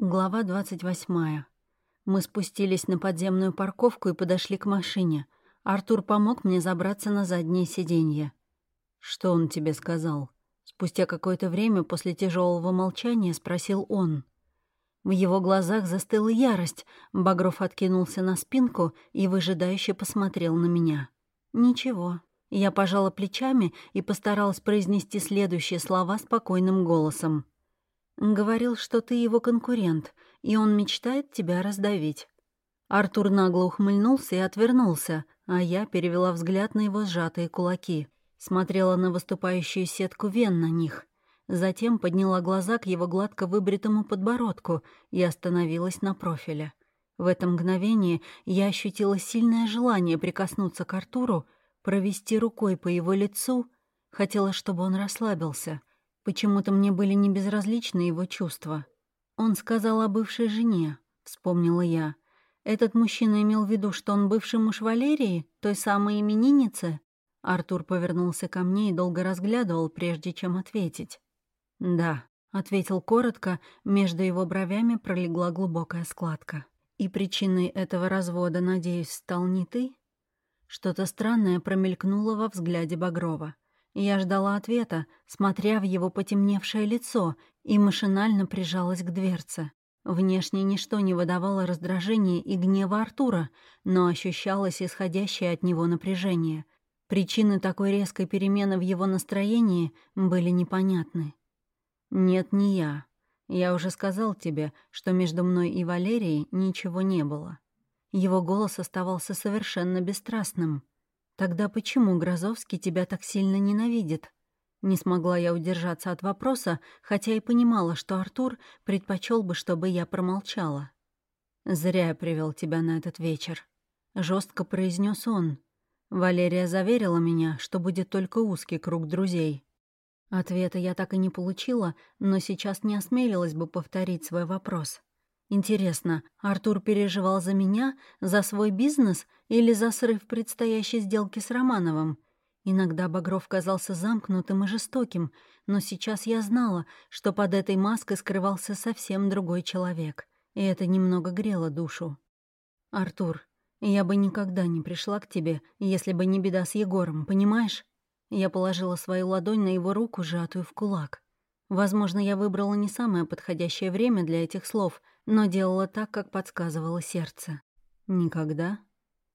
Глава 28. Мы спустились на подземную парковку и подошли к машине. Артур помог мне забраться на заднее сиденье. «Что он тебе сказал?» Спустя какое-то время после тяжелого молчания спросил он. В его глазах застыла ярость. Багров откинулся на спинку и выжидающе посмотрел на меня. «Ничего». Я пожала плечами и постаралась произнести следующие слова спокойным голосом. Говорил, что ты его конкурент, и он мечтает тебя раздавить. Артур нагло ухмыльнулся и отвернулся, а я перевела взгляд на его сжатые кулаки. Смотрела на выступающую сетку вен на них. Затем подняла глаза к его гладко выбритому подбородку и остановилась на профиле. В это мгновение я ощутила сильное желание прикоснуться к Артуру, провести рукой по его лицу, хотела, чтобы он расслабился — Почему-то мне были не безразличны его чувства. Он сказал о бывшей жене, вспомнила я. Этот мужчина имел в виду, что он бывший муж Валерии, той самой именинницы? Артур повернулся ко мне и долго разглядывал, прежде чем ответить. «Да», — ответил коротко, между его бровями пролегла глубокая складка. «И причиной этого развода, надеюсь, стал не ты?» Что-то странное промелькнуло во взгляде Багрова. Я ждала ответа, смотря в его потемневшее лицо, и машинально прижалась к дверце. Внешне ничто не выдавало раздражения и гнева Артура, но ощущалось исходящее от него напряжение. Причины такой резкой перемены в его настроении были непонятны. «Нет, не я. Я уже сказал тебе, что между мной и Валерией ничего не было». Его голос оставался совершенно бесстрастным. Тогда почему Грозовский тебя так сильно ненавидит? Не смогла я удержаться от вопроса, хотя и понимала, что Артур предпочел бы, чтобы я промолчала. «Зря я привел тебя на этот вечер», — жестко произнес он. Валерия заверила меня, что будет только узкий круг друзей. Ответа я так и не получила, но сейчас не осмелилась бы повторить свой вопрос. Интересно, Артур переживал за меня, за свой бизнес или за срыв предстоящей сделки с Романовым? Иногда Багров казался замкнутым и жестоким, но сейчас я знала, что под этой маской скрывался совсем другой человек, и это немного грело душу. «Артур, я бы никогда не пришла к тебе, если бы не беда с Егором, понимаешь?» Я положила свою ладонь на его руку, сжатую в кулак. Возможно, я выбрала не самое подходящее время для этих слов, но делала так, как подсказывало сердце. Никогда.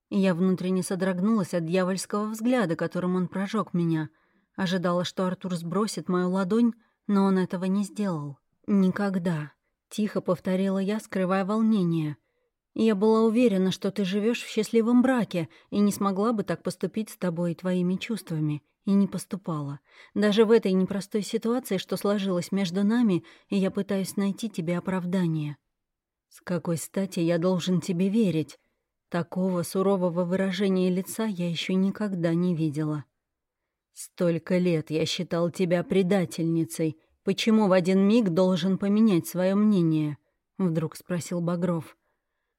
Я внутренне содрогнулась от дьявольского взгляда, которым он прожег меня. Ожидала, что Артур сбросит мою ладонь, но он этого не сделал. «Никогда», — тихо повторила я, скрывая волнение. «Я была уверена, что ты живешь в счастливом браке и не смогла бы так поступить с тобой и твоими чувствами и не поступала. Даже в этой непростой ситуации, что сложилось между нами, и я пытаюсь найти тебе оправдание. С какой стати я должен тебе верить? Такого сурового выражения лица я еще никогда не видела. Столько лет я считал тебя предательницей. Почему в один миг должен поменять свое мнение? Вдруг спросил Багров.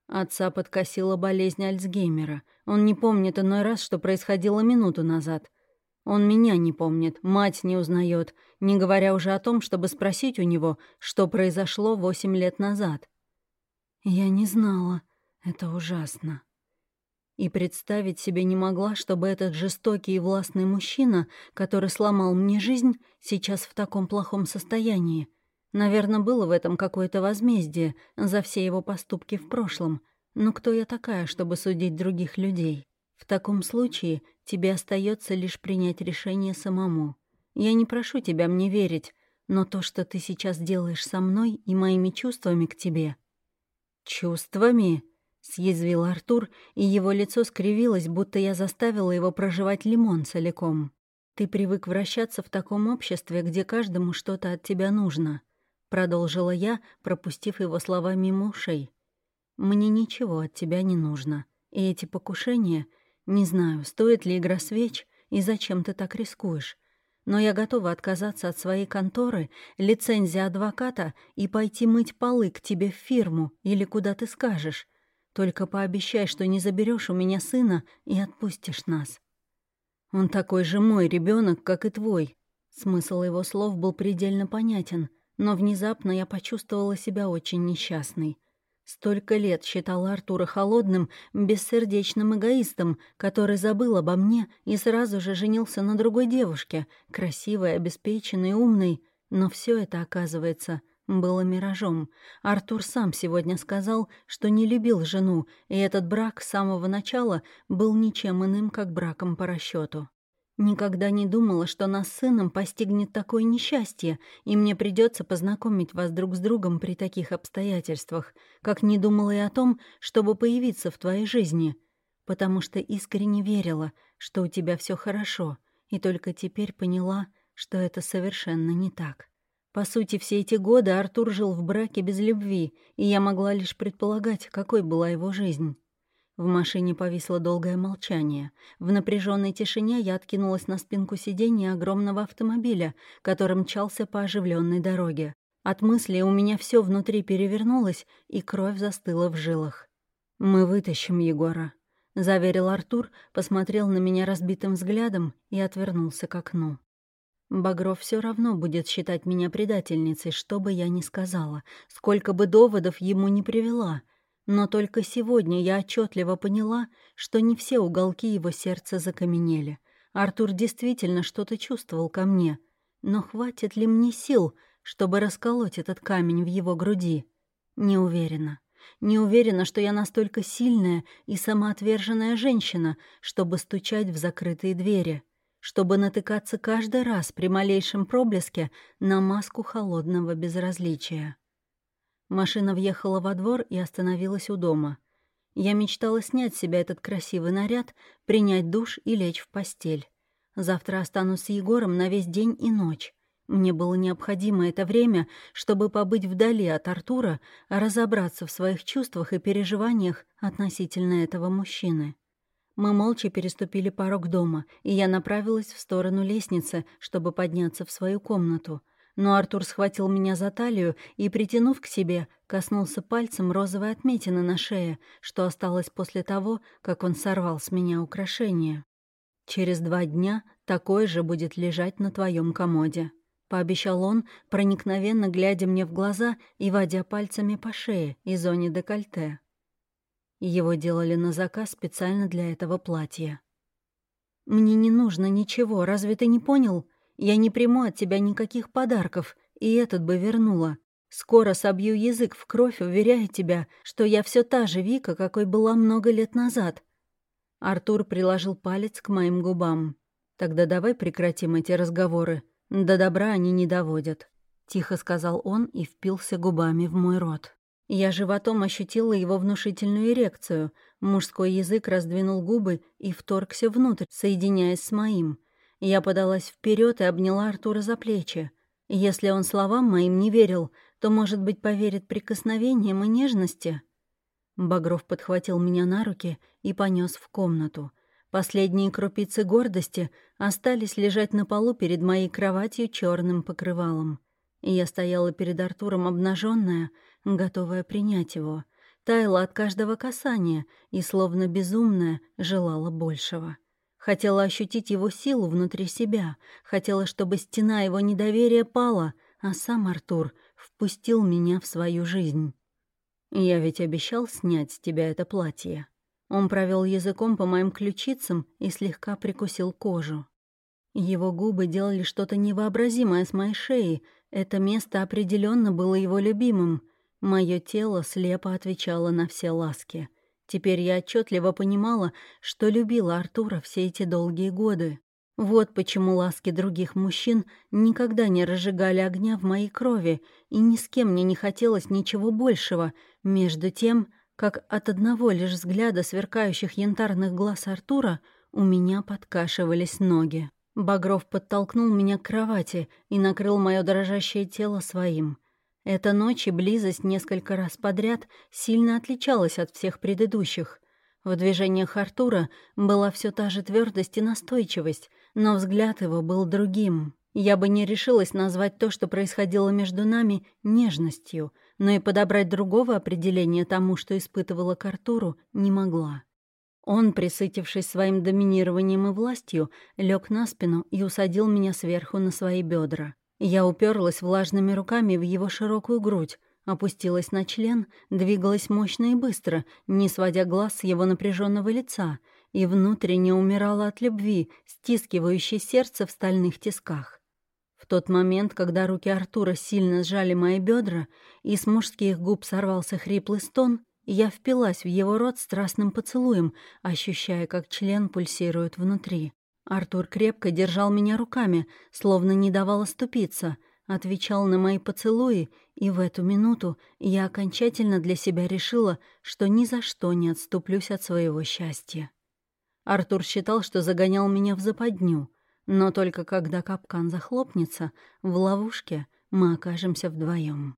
Отца подкосила болезнь Альцгеймера. Он не помнит иной раз, что происходило минуту назад. Он меня не помнит, мать не узнает, не говоря уже о том, чтобы спросить у него, что произошло восемь лет назад. Я не знала. Это ужасно. И представить себе не могла, чтобы этот жестокий и властный мужчина, который сломал мне жизнь, сейчас в таком плохом состоянии. Наверное, было в этом какое-то возмездие за все его поступки в прошлом. Но кто я такая, чтобы судить других людей? В таком случае тебе остается лишь принять решение самому. Я не прошу тебя мне верить, но то, что ты сейчас делаешь со мной и моими чувствами к тебе... «Чувствами?» — съязвил Артур, и его лицо скривилось, будто я заставила его проживать лимон целиком. «Ты привык вращаться в таком обществе, где каждому что-то от тебя нужно», — продолжила я, пропустив его слова мимо ушей. «Мне ничего от тебя не нужно, и эти покушения не знаю, стоит ли игра свеч и зачем ты так рискуешь. Но я готова отказаться от своей конторы, лицензии адвоката и пойти мыть полы к тебе в фирму или куда ты скажешь. Только пообещай, что не заберешь у меня сына и отпустишь нас. Он такой же мой ребенок, как и твой. Смысл его слов был предельно понятен. но внезапно я почувствовала себя очень несчастной. Столько лет считала Артура холодным, бессердечным эгоистом, который забыл обо мне и сразу же женился на другой девушке, красивой, обеспеченной, умной. Но все это, оказывается, было миражом. Артур сам сегодня сказал, что не любил жену, и этот брак с самого начала был ничем иным, как браком по расчету. Никогда не думала, что нас с сыном постигнет такое несчастье, и мне придется познакомить вас друг с другом при таких обстоятельствах, как не думала и о том, чтобы появиться в твоей жизни, потому что искренне верила, что у тебя все хорошо, и только теперь поняла, что это совершенно не так. По сути, все эти годы Артур жил в браке без любви, и я могла лишь предполагать, какой была его жизнь. В машине повисло долгое молчание. В напряженной тишине я откинулась на спинку сиденья огромного автомобиля, который мчался по оживленной дороге. От мысли у меня все внутри перевернулось, и кровь застыла в жилах. «Мы вытащим Егора», — заверил Артур, посмотрел на меня разбитым взглядом и отвернулся к окну. Багров все равно будет считать меня предательницей, что бы я ни сказала, сколько бы доводов ему не привела — но только сегодня я отчетливо поняла, что не все уголки его сердца закаменели. Артур действительно что-то чувствовал ко мне. Но хватит ли мне сил, чтобы расколоть этот камень в его груди? Не уверена. Не уверена, что я настолько сильная и самоотверженная женщина, чтобы стучать в закрытые двери, чтобы натыкаться каждый раз при малейшем проблеске на маску холодного безразличия. Машина въехала во двор и остановилась у дома. Я мечтала снять с себя этот красивый наряд, принять душ и лечь в постель. Завтра останусь с Егором на весь день и ночь. Мне было необходимо это время, чтобы побыть вдали от Артура, разобраться в своих чувствах и переживаниях относительно этого мужчины. Мы молча переступили порог дома, и я направилась в сторону лестницы, чтобы подняться в свою комнату — но Артур схватил меня за талию и, притянув к себе, коснулся пальцем розовой отметины на шее, что осталось после того, как он сорвал с меня украшение. «Через два дня такое же будет лежать на твоем комоде», — пообещал он, проникновенно глядя мне в глаза и водя пальцами по шее и зоне декольте. Его делали на заказ специально для этого платья. «Мне не нужно ничего, разве ты не понял?» Я не приму от тебя никаких подарков, и этот бы вернула. Скоро собью язык в кровь, уверяя тебя, что я все та же Вика, какой была много лет назад». Артур приложил палец к моим губам. «Тогда давай прекратим эти разговоры. До добра они не доводят», — тихо сказал он и впился губами в мой рот. Я животом ощутила его внушительную эрекцию. Мужской язык раздвинул губы и вторгся внутрь, соединяясь с моим. Я подалась вперед и обняла Артура за плечи. Если он словам моим не верил, то, может быть, поверит прикосновениям и нежности. Багров подхватил меня на руки и понес в комнату. Последние крупицы гордости остались лежать на полу перед моей кроватью черным покрывалом. Я стояла перед Артуром обнаженная, готовая принять его. Таяла от каждого касания и, словно безумная, желала большего. Хотела ощутить его силу внутри себя, хотела, чтобы стена его недоверия пала, а сам Артур впустил меня в свою жизнь. «Я ведь обещал снять с тебя это платье». Он провел языком по моим ключицам и слегка прикусил кожу. Его губы делали что-то невообразимое с моей шеей. Это место определенно было его любимым. Мое тело слепо отвечало на все ласки. Теперь я отчетливо понимала, что любила Артура все эти долгие годы. Вот почему ласки других мужчин никогда не разжигали огня в моей крови, и ни с кем мне не хотелось ничего большего, между тем, как от одного лишь взгляда сверкающих янтарных глаз Артура у меня подкашивались ноги. Багров подтолкнул меня к кровати и накрыл мое дрожащее тело своим. Эта ночь и близость несколько раз подряд сильно отличалась от всех предыдущих. В движениях Артура была все та же твердость и настойчивость, но взгляд его был другим. Я бы не решилась назвать то, что происходило между нами, нежностью, но и подобрать другого определения тому, что испытывала к Артуру, не могла. Он, присытившись своим доминированием и властью, лег на спину и усадил меня сверху на свои бедра. Я уперлась влажными руками в его широкую грудь, опустилась на член, двигалась мощно и быстро, не сводя глаз с его напряженного лица, и внутренне умирала от любви, стискивающей сердце в стальных тисках. В тот момент, когда руки Артура сильно сжали мои бедра, и с мужских губ сорвался хриплый стон, я впилась в его рот страстным поцелуем, ощущая, как член пульсирует внутри. Артур крепко держал меня руками, словно не давал оступиться, отвечал на мои поцелуи, и в эту минуту я окончательно для себя решила, что ни за что не отступлюсь от своего счастья. Артур считал, что загонял меня в западню, но только когда капкан захлопнется, в ловушке мы окажемся вдвоем.